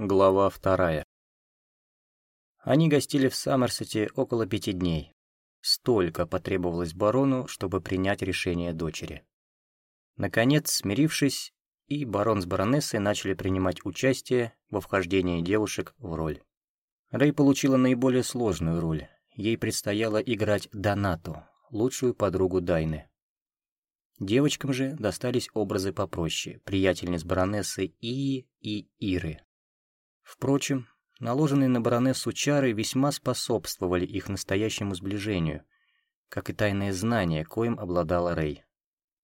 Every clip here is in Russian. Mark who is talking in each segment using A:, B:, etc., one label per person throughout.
A: Глава вторая. Они гостили в Саммерсете около пяти дней. Столько потребовалось барону, чтобы принять решение дочери. Наконец, смирившись, и барон с баронессой начали принимать участие во вхождении девушек в роль. Рэй получила наиболее сложную роль. Ей предстояло играть Донату, лучшую подругу Дайны. Девочкам же достались образы попроще, приятельниц баронессы И и Иры. Впрочем, наложенные на баронессу чары весьма способствовали их настоящему сближению, как и тайное знание, коим обладала Рэй.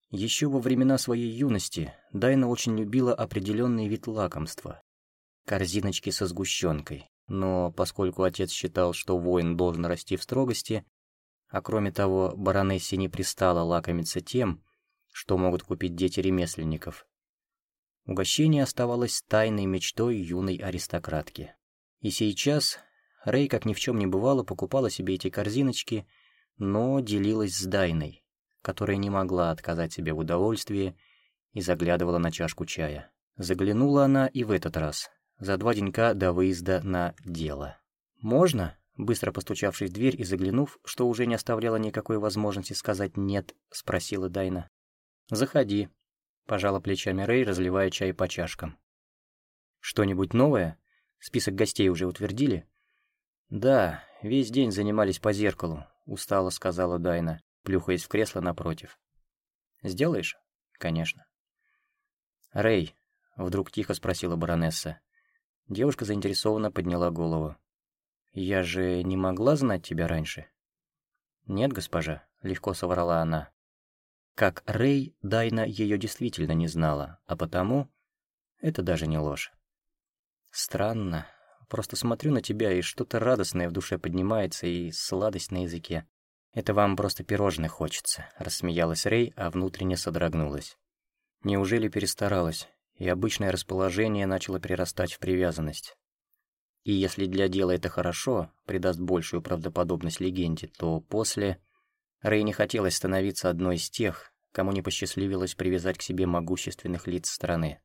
A: Еще во времена своей юности Дайна очень любила определенный вид лакомства – корзиночки со сгущенкой, но поскольку отец считал, что воин должен расти в строгости, а кроме того, баронессе не пристало лакомиться тем, что могут купить дети ремесленников, Угощение оставалось тайной мечтой юной аристократки. И сейчас Рэй, как ни в чем не бывало, покупала себе эти корзиночки, но делилась с Дайной, которая не могла отказать себе в удовольствии и заглядывала на чашку чая. Заглянула она и в этот раз, за два денька до выезда на дело. «Можно?» Быстро постучавшись в дверь и заглянув, что уже не оставляло никакой возможности сказать «нет», спросила Дайна. «Заходи», Пожала плечами Рэй, разливая чай по чашкам. «Что-нибудь новое? Список гостей уже утвердили?» «Да, весь день занимались по зеркалу», — устало сказала Дайна, плюхаясь в кресло напротив. «Сделаешь?» «Конечно». «Рэй», — вдруг тихо спросила баронесса. Девушка заинтересованно подняла голову. «Я же не могла знать тебя раньше?» «Нет, госпожа», — легко соврала она. Как Рэй, Дайна ее действительно не знала, а потому это даже не ложь. Странно. Просто смотрю на тебя, и что-то радостное в душе поднимается, и сладость на языке. Это вам просто пирожных хочется, рассмеялась Рэй, а внутренне содрогнулась. Неужели перестаралась, и обычное расположение начало перерастать в привязанность? И если для дела это хорошо, придаст большую правдоподобность легенде, то после... Рэй не хотелось становиться одной из тех, кому не посчастливилось привязать к себе могущественных лиц страны.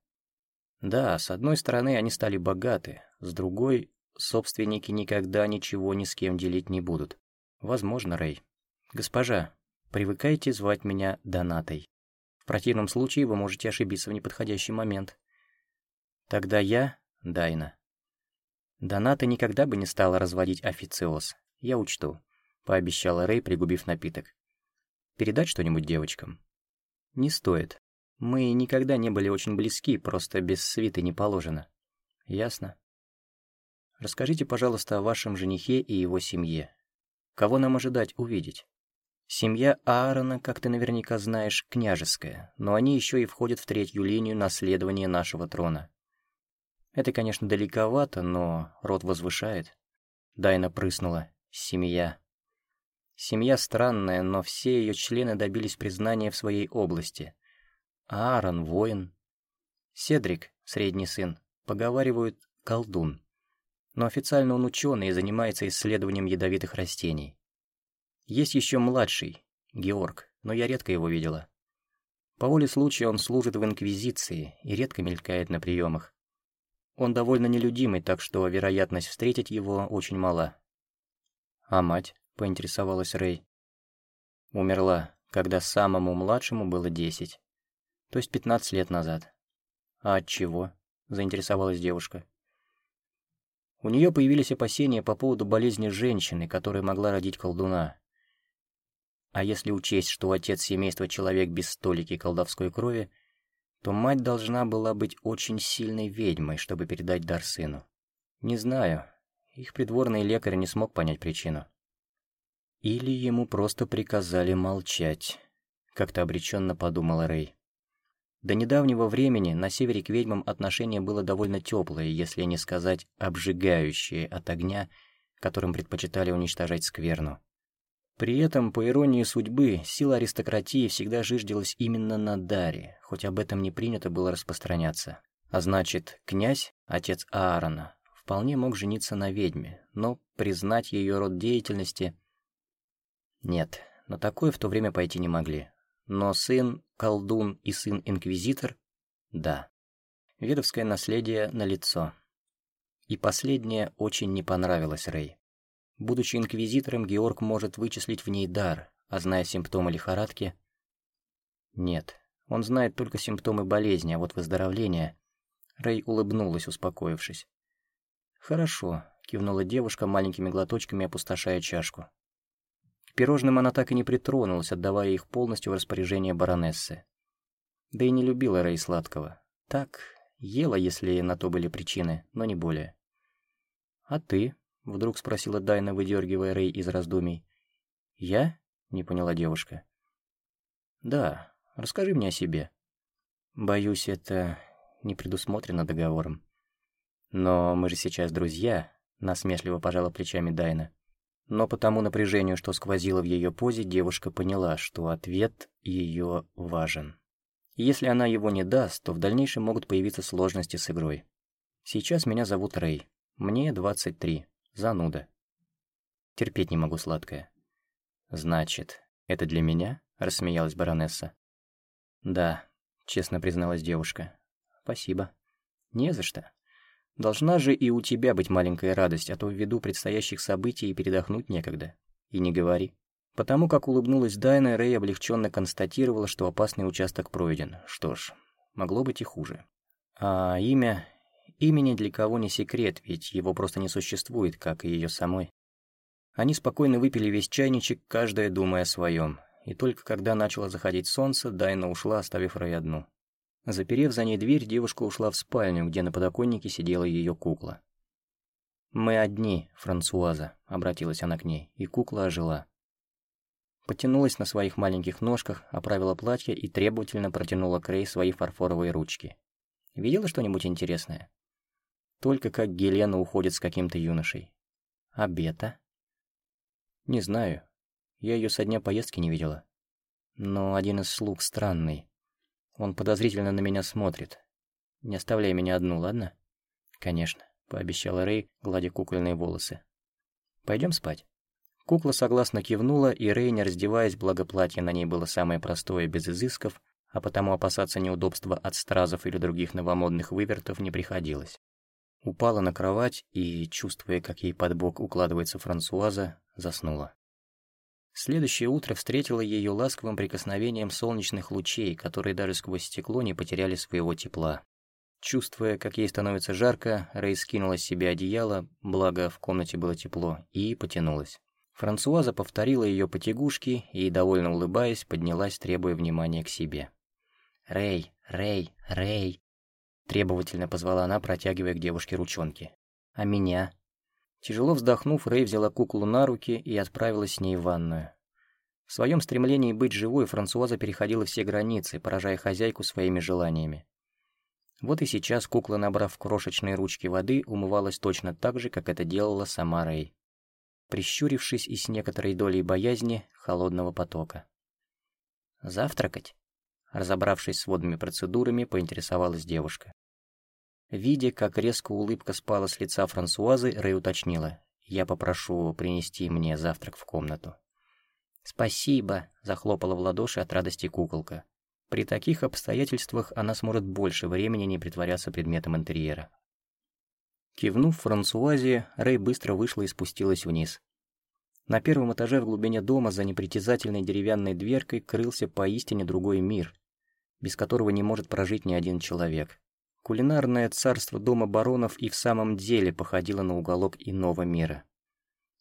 A: Да, с одной стороны, они стали богаты, с другой, собственники никогда ничего ни с кем делить не будут. Возможно, Рэй. Госпожа, привыкайте звать меня Донатой. В противном случае вы можете ошибиться в неподходящий момент. Тогда я — Дайна. Доната никогда бы не стала разводить официоз. Я учту пообещала Рэй, пригубив напиток. «Передать что-нибудь девочкам?» «Не стоит. Мы никогда не были очень близки, просто без свиты не положено». «Ясно. Расскажите, пожалуйста, о вашем женихе и его семье. Кого нам ожидать увидеть?» Семья Аарона, как ты наверняка знаешь, княжеская, но они еще и входят в третью линию наследования нашего трона. Это, конечно, далековато, но род возвышает. Дайна прыснула. Семья. Семья странная, но все ее члены добились признания в своей области. Аарон – воин. Седрик – средний сын. Поговаривают – колдун. Но официально он ученый и занимается исследованием ядовитых растений. Есть еще младший – Георг, но я редко его видела. По воле случая он служит в Инквизиции и редко мелькает на приемах. Он довольно нелюдимый, так что вероятность встретить его очень мала. А мать? Поинтересовалась Рэй. Умерла, когда самому младшему было десять. То есть пятнадцать лет назад. А от чего? заинтересовалась девушка. У нее появились опасения по поводу болезни женщины, которая могла родить колдуна. А если учесть, что отец семейства человек без столики колдовской крови, то мать должна была быть очень сильной ведьмой, чтобы передать дар сыну. Не знаю, их придворный лекарь не смог понять причину. Или ему просто приказали молчать, как-то обреченно подумала Рэй. До недавнего времени на севере к ведьмам отношение было довольно теплое, если не сказать обжигающее от огня, которым предпочитали уничтожать скверну. При этом, по иронии судьбы, сила аристократии всегда жиждилась именно на даре, хоть об этом не принято было распространяться. А значит, князь, отец Аарона, вполне мог жениться на ведьме, но признать ее род деятельности – нет, на такое в то время пойти не могли. Но сын колдун и сын инквизитор — да. Ведовское наследие налицо. И последнее очень не понравилось Рэй. Будучи инквизитором, Георг может вычислить в ней дар, а зная симптомы лихорадки... Нет, он знает только симптомы болезни, а вот выздоровление... Рэй улыбнулась, успокоившись. «Хорошо», — кивнула девушка, маленькими глоточками опустошая чашку. Пирожным она так и не притронулась, отдавая их полностью в распоряжение баронессы. Да и не любила Рэй сладкого. Так, ела, если на то были причины, но не более. «А ты?» — вдруг спросила Дайна, выдергивая Рэй из раздумий. «Я?» — не поняла девушка. «Да, расскажи мне о себе». «Боюсь, это не предусмотрено договором». «Но мы же сейчас друзья», — насмешливо пожала плечами Дайна. Но по тому напряжению, что сквозило в ее позе, девушка поняла, что ответ ее важен. если она его не даст, то в дальнейшем могут появиться сложности с игрой. Сейчас меня зовут Рэй. Мне 23. Зануда. Терпеть не могу сладкое. Значит, это для меня? Рассмеялась баронесса. Да, честно призналась девушка. Спасибо. Не за что. Должна же и у тебя быть маленькая радость, а то ввиду предстоящих событий передохнуть некогда. И не говори. Потому как улыбнулась Дайна, Рэй облегченно констатировала, что опасный участок пройден. Что ж, могло быть и хуже. А имя... Имени для кого не секрет, ведь его просто не существует, как и ее самой. Они спокойно выпили весь чайничек, каждая думая о своем. И только когда начало заходить солнце, Дайна ушла, оставив Рэй одну. Заперев за ней дверь, девушка ушла в спальню, где на подоконнике сидела ее кукла. «Мы одни, Франсуаза», — обратилась она к ней, и кукла ожила. Потянулась на своих маленьких ножках, оправила платье и требовательно протянула к Рей свои фарфоровые ручки. «Видела что-нибудь интересное?» Только как Гелена уходит с каким-то юношей. А Бета? Не знаю. Я ее со дня поездки не видела. Но один из слуг странный. Он подозрительно на меня смотрит. Не оставляй меня одну, ладно? Конечно, пообещала Рэй, гладя кукольные волосы. Пойдем спать. Кукла согласно кивнула, и Рэй, не раздеваясь, благо платье на ней было самое простое, без изысков, а потому опасаться неудобства от стразов или других новомодных вывертов не приходилось. Упала на кровать и, чувствуя, как ей под бок укладывается Франсуаза, заснула. Следующее утро встретило ее ласковым прикосновением солнечных лучей, которые даже сквозь стекло не потеряли своего тепла. Чувствуя, как ей становится жарко, Рэй скинула с себя одеяло, благо в комнате было тепло, и потянулась. Франсуаза повторила ее потягушки и, довольно улыбаясь, поднялась, требуя внимания к себе. «Рэй, Рэй, Рэй!» Требовательно позвала она, протягивая к девушке ручонки. «А меня?» Тяжело вздохнув, Рэй взяла куклу на руки и отправилась с ней в ванную. В своем стремлении быть живой Франсуаза переходила все границы, поражая хозяйку своими желаниями. Вот и сейчас кукла, набрав крошечные ручки воды, умывалась точно так же, как это делала сама Рэй, прищурившись и с некоторой долей боязни холодного потока. «Завтракать?» Разобравшись с водными процедурами, поинтересовалась девушка. Видя, как резко улыбка спала с лица Франсуазы, Рэй уточнила. «Я попрошу принести мне завтрак в комнату». «Спасибо», — захлопала в ладоши от радости куколка. При таких обстоятельствах она сможет больше времени не притворяться предметом интерьера. Кивнув Франсуазе, Рэй быстро вышла и спустилась вниз. На первом этаже в глубине дома за непритязательной деревянной дверкой крылся поистине другой мир, без которого не может прожить ни один человек. Кулинарное царство дома баронов и в самом деле походило на уголок иного мира.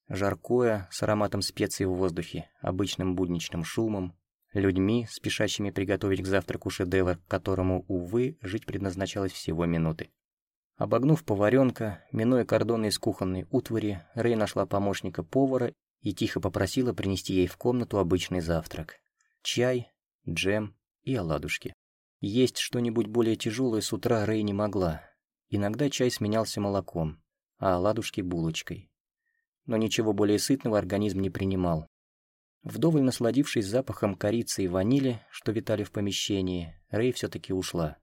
A: Жаркое, с ароматом специй в воздухе, обычным будничным шумом, людьми, спешащими приготовить к завтраку шедевр, которому, увы, жить предназначалось всего минуты. Обогнув поваренка, минуя кордоны из кухонной утвари, Рэй нашла помощника повара и тихо попросила принести ей в комнату обычный завтрак. Чай, джем и оладушки. Есть что-нибудь более тяжелое с утра Рэй не могла. Иногда чай сменялся молоком, а оладушки – булочкой. Но ничего более сытного организм не принимал. Вдоволь насладившись запахом корицы и ванили, что витали в помещении, Рэй все-таки ушла.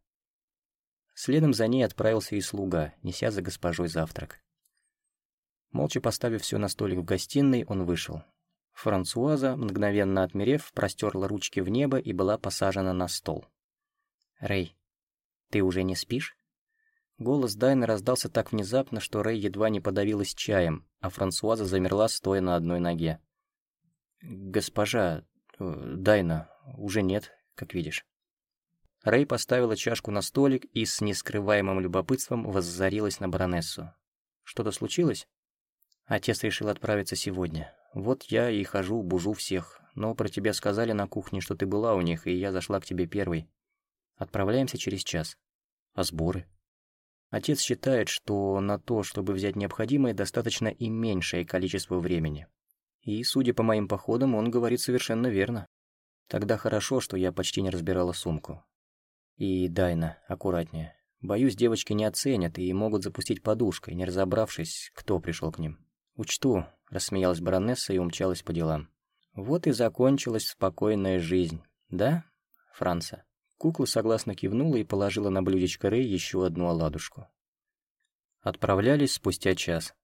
A: Следом за ней отправился и слуга, неся за госпожой завтрак. Молча поставив все на столик в гостиной, он вышел. Франсуаза, мгновенно отмерев, простерла ручки в небо и была посажена на стол. «Рэй, ты уже не спишь?» Голос Дайны раздался так внезапно, что Рэй едва не подавилась чаем, а Франсуаза замерла, стоя на одной ноге. «Госпожа... Э, Дайна, уже нет, как видишь». Рэй поставила чашку на столик и с нескрываемым любопытством воззарилась на баронессу. «Что-то случилось?» Отец решил отправиться сегодня. Вот я и хожу, бужу всех. Но про тебя сказали на кухне, что ты была у них, и я зашла к тебе первой. Отправляемся через час. А сборы? Отец считает, что на то, чтобы взять необходимое, достаточно и меньшее количество времени. И, судя по моим походам, он говорит совершенно верно. Тогда хорошо, что я почти не разбирала сумку. И, Дайна, аккуратнее. Боюсь, девочки не оценят и могут запустить подушкой, не разобравшись, кто пришел к ним. «Учту», — рассмеялась баронесса и умчалась по делам. Вот и закончилась спокойная жизнь, да, Франца? Кукла согласно кивнула и положила на блюдечко Рэй еще одну оладушку. Отправлялись спустя час.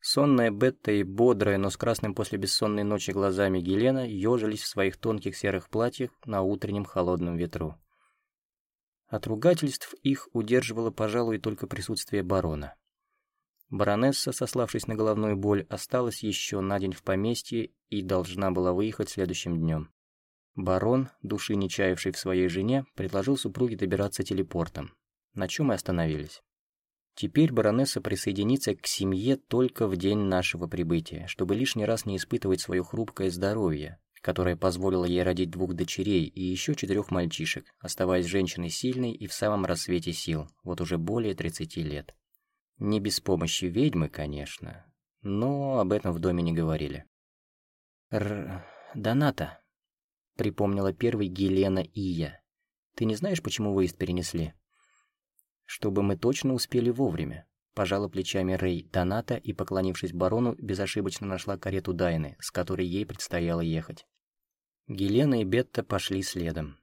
A: Сонная Бетта и бодрая, но с красным после бессонной ночи глазами Гелена ежились в своих тонких серых платьях на утреннем холодном ветру. От ругательств их удерживало, пожалуй, только присутствие барона. Баронесса, сославшись на головную боль, осталась еще на день в поместье и должна была выехать следующим днем. Барон, души не чаявший в своей жене, предложил супруге добираться телепортом, на чем и остановились. Теперь баронесса присоединится к семье только в день нашего прибытия, чтобы лишний раз не испытывать свое хрупкое здоровье, которое позволило ей родить двух дочерей и еще четырех мальчишек, оставаясь женщиной сильной и в самом рассвете сил, вот уже более 30 лет. Не без помощи ведьмы, конечно, но об этом в доме не говорили. «Р... Доната», Припомнила первый Гелена и я. Ты не знаешь, почему выезд перенесли? Чтобы мы точно успели вовремя. Пожала плечами Рэй Доната и, поклонившись барону, безошибочно нашла карету Дайны, с которой ей предстояло ехать. Гелена и Бетта пошли следом.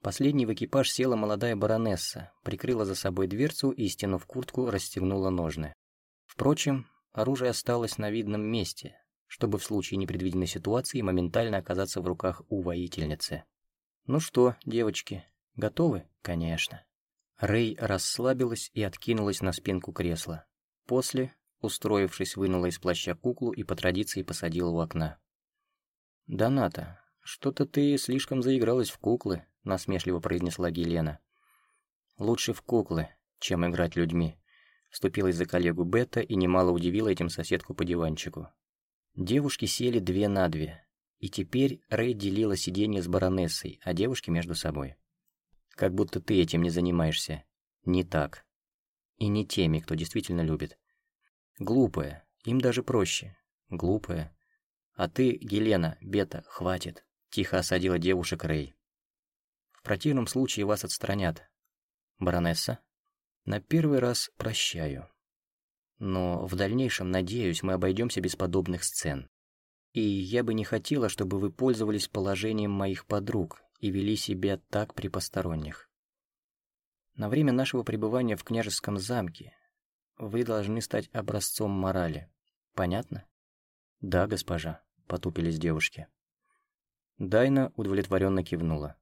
A: Последней в экипаж села молодая баронесса, прикрыла за собой дверцу и, стянув куртку, расстегнула ножны. Впрочем, оружие осталось на видном месте, чтобы в случае непредвиденной ситуации моментально оказаться в руках у воительницы. «Ну что, девочки, готовы?» «Конечно». Рэй расслабилась и откинулась на спинку кресла. После, устроившись, вынула из плаща куклу и по традиции посадила у окна. «Доната, что-то ты слишком заигралась в куклы», — насмешливо произнесла Гелена. «Лучше в куклы, чем играть людьми», — вступилась за коллегу Бетта и немало удивила этим соседку по диванчику. Девушки сели две на две, и теперь Рэй делила сиденье с баронессой, а девушки между собой. Как будто ты этим не занимаешься. Не так. И не теми, кто действительно любит. Глупая, им даже проще. Глупая. А ты, Гелена, Бета, хватит. Тихо осадила девушек Рэй. В противном случае вас отстранят. Баронесса? На первый раз прощаю. Но в дальнейшем, надеюсь, мы обойдемся без подобных сцен. И я бы не хотела, чтобы вы пользовались положением моих подруг и вели себя так при посторонних. На время нашего пребывания в княжеском замке вы должны стать образцом морали. Понятно? Да, госпожа, потупились девушки. Дайна удовлетворенно кивнула.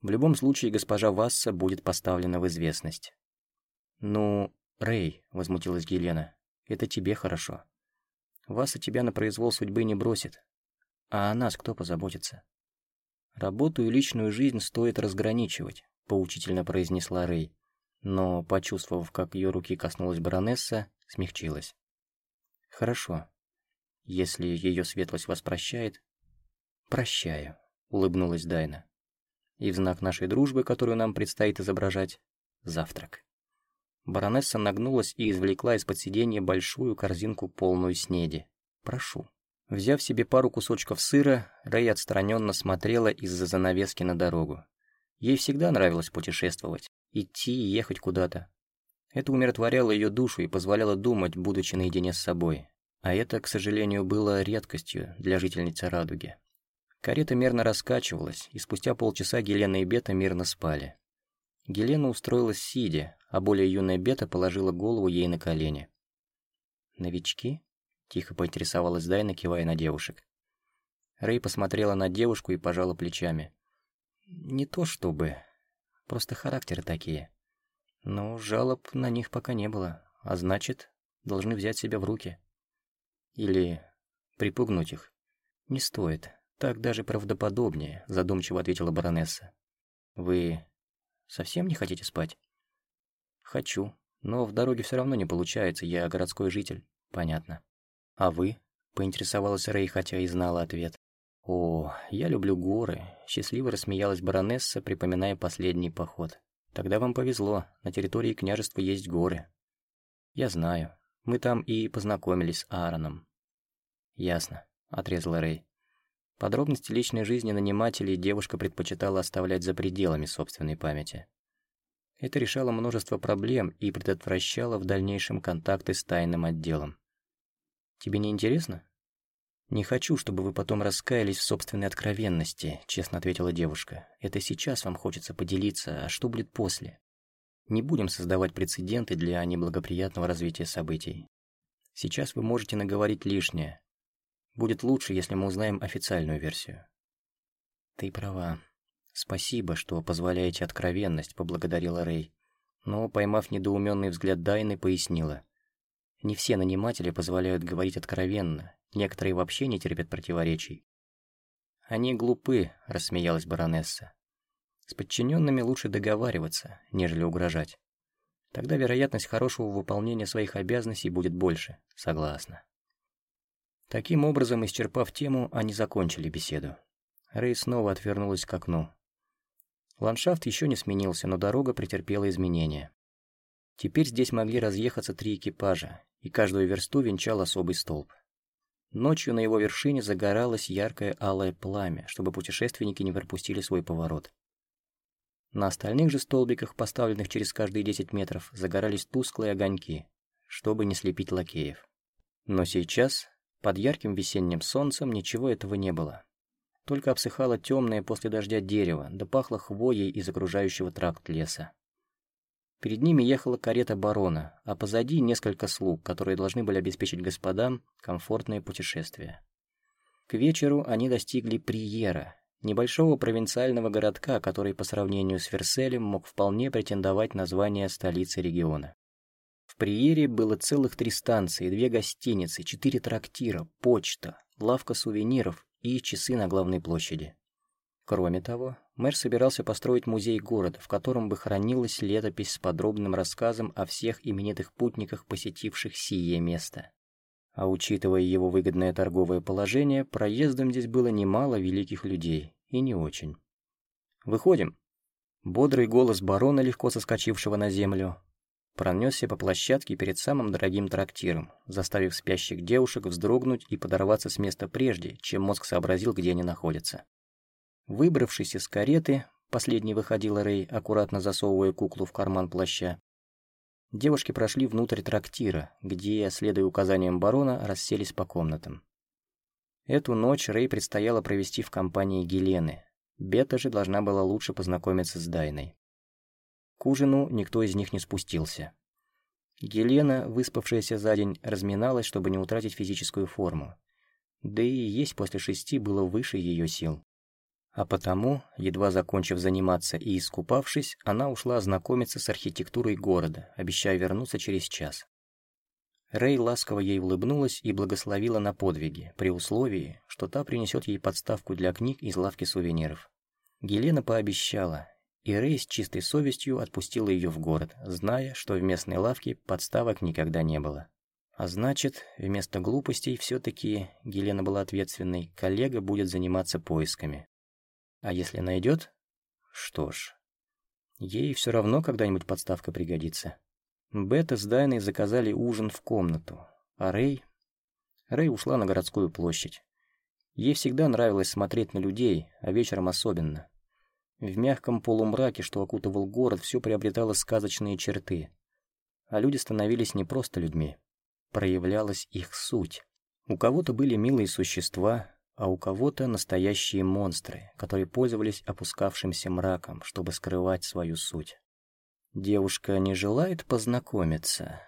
A: В любом случае госпожа Васса будет поставлена в известность. Ну, «Рэй», — возмутилась Гелена, — «это тебе хорошо. Вас и тебя на произвол судьбы не бросит. А о нас кто позаботится?» «Работу и личную жизнь стоит разграничивать», — поучительно произнесла Рэй. Но, почувствовав, как ее руки коснулась баронесса, смягчилась. «Хорошо. Если ее светлость вас прощает...» «Прощаю», — улыбнулась Дайна. «И в знак нашей дружбы, которую нам предстоит изображать, завтрак». Баронесса нагнулась и извлекла из-под сиденья большую корзинку, полную снеди. «Прошу». Взяв себе пару кусочков сыра, Рэй отстраненно смотрела из-за занавески на дорогу. Ей всегда нравилось путешествовать, идти и ехать куда-то. Это умиротворяло ее душу и позволяло думать, будучи наедине с собой. А это, к сожалению, было редкостью для жительницы Радуги. Карета мерно раскачивалась, и спустя полчаса Гелена и Бета мирно спали. Гелена устроилась сидя, а более юная Бета положила голову ей на колени. «Новички?» – тихо поинтересовалась Дайна, кивая на девушек. Рэй посмотрела на девушку и пожала плечами. «Не то чтобы. Просто характеры такие. Но жалоб на них пока не было, а значит, должны взять себя в руки. Или припугнуть их. Не стоит. Так даже правдоподобнее, задумчиво ответила баронесса. Вы совсем не хотите спать? Хочу, но в дороге все равно не получается, я городской житель. Понятно. А вы? Поинтересовалась Рэй, хотя и знала ответ. «О, я люблю горы», — счастливо рассмеялась баронесса, припоминая последний поход. «Тогда вам повезло, на территории княжества есть горы». «Я знаю. Мы там и познакомились с Аароном». «Ясно», — отрезала Рэй. Подробности личной жизни нанимателей девушка предпочитала оставлять за пределами собственной памяти. Это решало множество проблем и предотвращало в дальнейшем контакты с тайным отделом. «Тебе не интересно?» «Не хочу, чтобы вы потом раскаялись в собственной откровенности», — честно ответила девушка. «Это сейчас вам хочется поделиться, а что будет после? Не будем создавать прецеденты для неблагоприятного развития событий. Сейчас вы можете наговорить лишнее. Будет лучше, если мы узнаем официальную версию». «Ты права. Спасибо, что позволяете откровенность», — поблагодарила Рэй. Но, поймав недоуменный взгляд Дайны, пояснила. «Не все наниматели позволяют говорить откровенно, Некоторые вообще не терпят противоречий. «Они глупы», — рассмеялась баронесса. «С подчиненными лучше договариваться, нежели угрожать. Тогда вероятность хорошего выполнения своих обязанностей будет больше, согласна». Таким образом, исчерпав тему, они закончили беседу. Рэй снова отвернулась к окну. Ландшафт еще не сменился, но дорога претерпела изменения. Теперь здесь могли разъехаться три экипажа, и каждую версту венчал особый столб. Ночью на его вершине загоралось яркое алое пламя, чтобы путешественники не пропустили свой поворот. На остальных же столбиках, поставленных через каждые 10 метров, загорались тусклые огоньки, чтобы не слепить лакеев. Но сейчас, под ярким весенним солнцем, ничего этого не было. Только обсыхало темное после дождя дерево, да пахло хвоей из окружающего тракт леса. Перед ними ехала карета барона, а позади несколько слуг, которые должны были обеспечить господам комфортное путешествие. К вечеру они достигли Приера, небольшого провинциального городка, который по сравнению с Верселем мог вполне претендовать на звание столицы региона. В Приере было целых три станции, две гостиницы, четыре трактира, почта, лавка сувениров и часы на главной площади. Кроме того, мэр собирался построить музей города, в котором бы хранилась летопись с подробным рассказом о всех именитых путниках, посетивших сие место. А учитывая его выгодное торговое положение, проездом здесь было немало великих людей, и не очень. «Выходим!» Бодрый голос барона, легко соскочившего на землю, пронесся по площадке перед самым дорогим трактиром, заставив спящих девушек вздрогнуть и подорваться с места прежде, чем мозг сообразил, где они находятся. Выбравшись из кареты, последней выходила Рэй, аккуратно засовывая куклу в карман плаща. Девушки прошли внутрь трактира, где, следуя указаниям барона, расселись по комнатам. Эту ночь Рэй предстояло провести в компании Гелены. Бета же должна была лучше познакомиться с Дайной. К ужину никто из них не спустился. Гелена, выспавшаяся за день, разминалась, чтобы не утратить физическую форму. Да и есть после шести было выше ее сил. А потому, едва закончив заниматься и искупавшись, она ушла ознакомиться с архитектурой города, обещая вернуться через час. Рэй ласково ей улыбнулась и благословила на подвиги, при условии, что та принесет ей подставку для книг из лавки сувениров. Гелена пообещала, и Рэй с чистой совестью отпустила ее в город, зная, что в местной лавке подставок никогда не было. А значит, вместо глупостей все-таки, Гелена была ответственной, коллега будет заниматься поисками. А если найдет? Что ж, ей все равно когда-нибудь подставка пригодится. Бета с Дайной заказали ужин в комнату, а Рэй... Рэй ушла на городскую площадь. Ей всегда нравилось смотреть на людей, а вечером особенно. В мягком полумраке, что окутывал город, все приобретало сказочные черты. А люди становились не просто людьми. Проявлялась их суть. У кого-то были милые существа, а у кого-то настоящие монстры, которые пользовались опускавшимся мраком, чтобы скрывать свою суть. Девушка не желает познакомиться.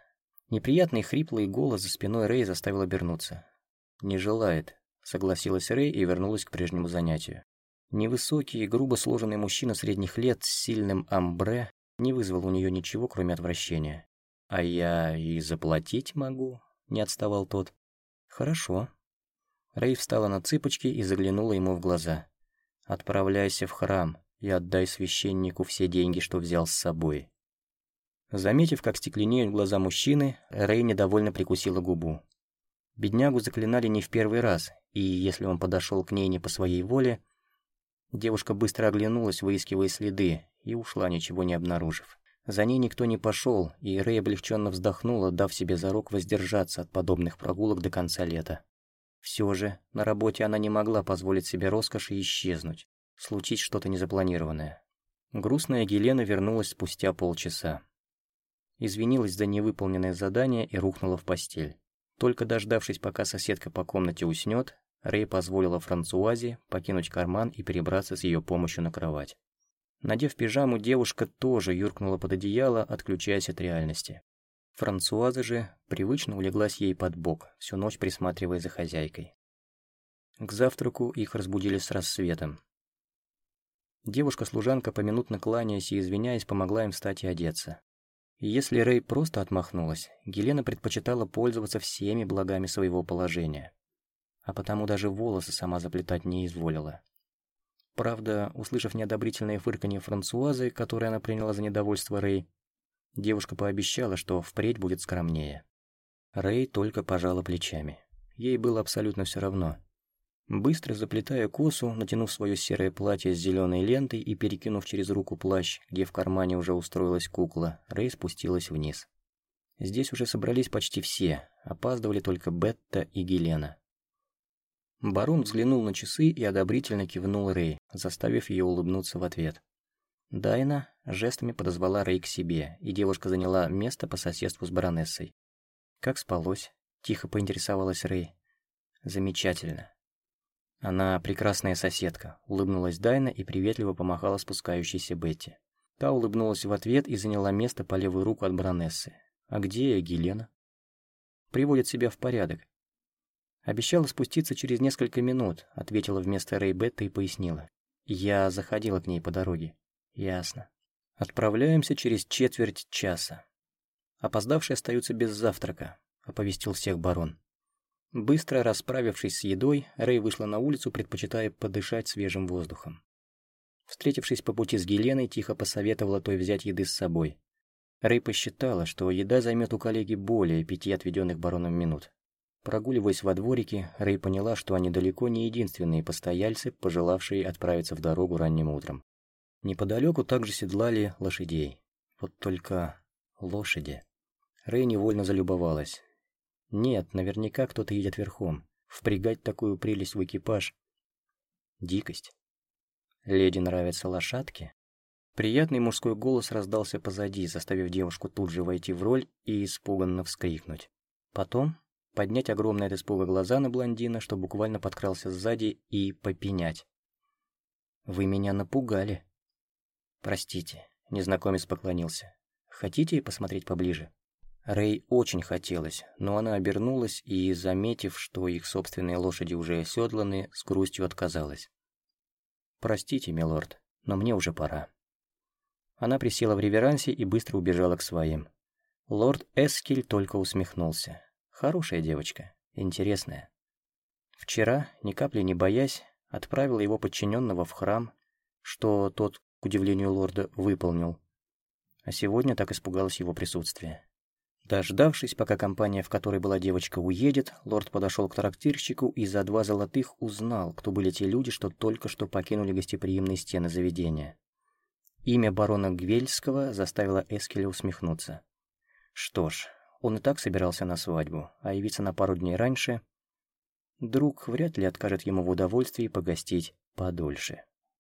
A: Неприятный хриплый голос за спиной Рэй заставил обернуться. «Не желает», — согласилась Рэй и вернулась к прежнему занятию. Невысокий, грубо сложенный мужчина средних лет с сильным амбре не вызвал у нее ничего, кроме отвращения. «А я и заплатить могу», — не отставал тот. «Хорошо». Рэй встала на цыпочки и заглянула ему в глаза. «Отправляйся в храм и отдай священнику все деньги, что взял с собой». Заметив, как стекленеют глаза мужчины, Рэй недовольно прикусила губу. Беднягу заклинали не в первый раз, и если он подошел к ней не по своей воле, девушка быстро оглянулась, выискивая следы, и ушла, ничего не обнаружив. За ней никто не пошел, и Рэй облегченно вздохнула, дав себе зарок воздержаться от подобных прогулок до конца лета. Все же, на работе она не могла позволить себе роскоши исчезнуть, случить что-то незапланированное. Грустная Гелена вернулась спустя полчаса. Извинилась за невыполненное задание и рухнула в постель. Только дождавшись, пока соседка по комнате уснет, Рэй позволила Франсуазе покинуть карман и перебраться с ее помощью на кровать. Надев пижаму, девушка тоже юркнула под одеяло, отключаясь от реальности. Франсуаза же привычно улеглась ей под бок, всю ночь присматривая за хозяйкой. К завтраку их разбудили с рассветом. Девушка-служанка, поминутно кланяясь и извиняясь, помогла им встать и одеться. И если Рэй просто отмахнулась, Гелена предпочитала пользоваться всеми благами своего положения. А потому даже волосы сама заплетать не изволила. Правда, услышав неодобрительное фырканье Франсуазы, которое она приняла за недовольство Рэй, девушка пообещала, что впредь будет скромнее. Рэй только пожала плечами. Ей было абсолютно все равно. Быстро заплетая косу, натянув свое серое платье с зеленой лентой и перекинув через руку плащ, где в кармане уже устроилась кукла, Рэй спустилась вниз. Здесь уже собрались почти все, опаздывали только Бетта и Гелена. Барон взглянул на часы и одобрительно кивнул Рэй, заставив ее улыбнуться в ответ. Дайна жестами подозвала Рэй к себе, и девушка заняла место по соседству с баронессой. «Как спалось?» – тихо поинтересовалась Рэй. «Замечательно. «Она прекрасная соседка», — улыбнулась Дайна и приветливо помахала спускающейся Бетти. Та улыбнулась в ответ и заняла место по левую руку от баронессы. «А где Гелена?» «Приводит себя в порядок». «Обещала спуститься через несколько минут», — ответила вместо Рэй Бетта и пояснила. «Я заходила к ней по дороге». «Ясно». «Отправляемся через четверть часа». «Опоздавшие остаются без завтрака», — оповестил всех барон. Быстро расправившись с едой, Рэй вышла на улицу, предпочитая подышать свежим воздухом. Встретившись по пути с Геленой, тихо посоветовала той взять еды с собой. Рэй посчитала, что еда займет у коллеги более пяти отведенных бароном минут. Прогуливаясь во дворике, Рэй поняла, что они далеко не единственные постояльцы, пожелавшие отправиться в дорогу ранним утром. Неподалеку также седлали лошадей. Вот только лошади. Рэй невольно залюбовалась. Нет, наверняка кто-то едет верхом. Впрягать такую прелесть в экипаж. Дикость. Леди нравятся лошадки? Приятный мужской голос раздался позади, заставив девушку тут же войти в роль и испуганно вскрикнуть. Потом поднять огромные от испуга глаза на блондина, что буквально подкрался сзади, и попенять. «Вы меня напугали». «Простите», — незнакомец поклонился. «Хотите посмотреть поближе?» Рэй очень хотелось, но она обернулась и, заметив, что их собственные лошади уже оседланы, с грустью отказалась. «Простите, милорд, но мне уже пора». Она присела в реверансе и быстро убежала к своим. Лорд Эскель только усмехнулся. Хорошая девочка, интересная. Вчера, ни капли не боясь, отправила его подчиненного в храм, что тот, к удивлению лорда, выполнил. А сегодня так испугалась его присутствия. Дождавшись, пока компания, в которой была девочка, уедет, лорд подошел к трактирщику и за два золотых узнал, кто были те люди, что только что покинули гостеприимные стены заведения. Имя барона Гвельского заставило Эскеля усмехнуться. Что ж, он и так собирался на свадьбу, а явиться на пару дней раньше... Друг вряд ли откажет ему в удовольствии погостить подольше.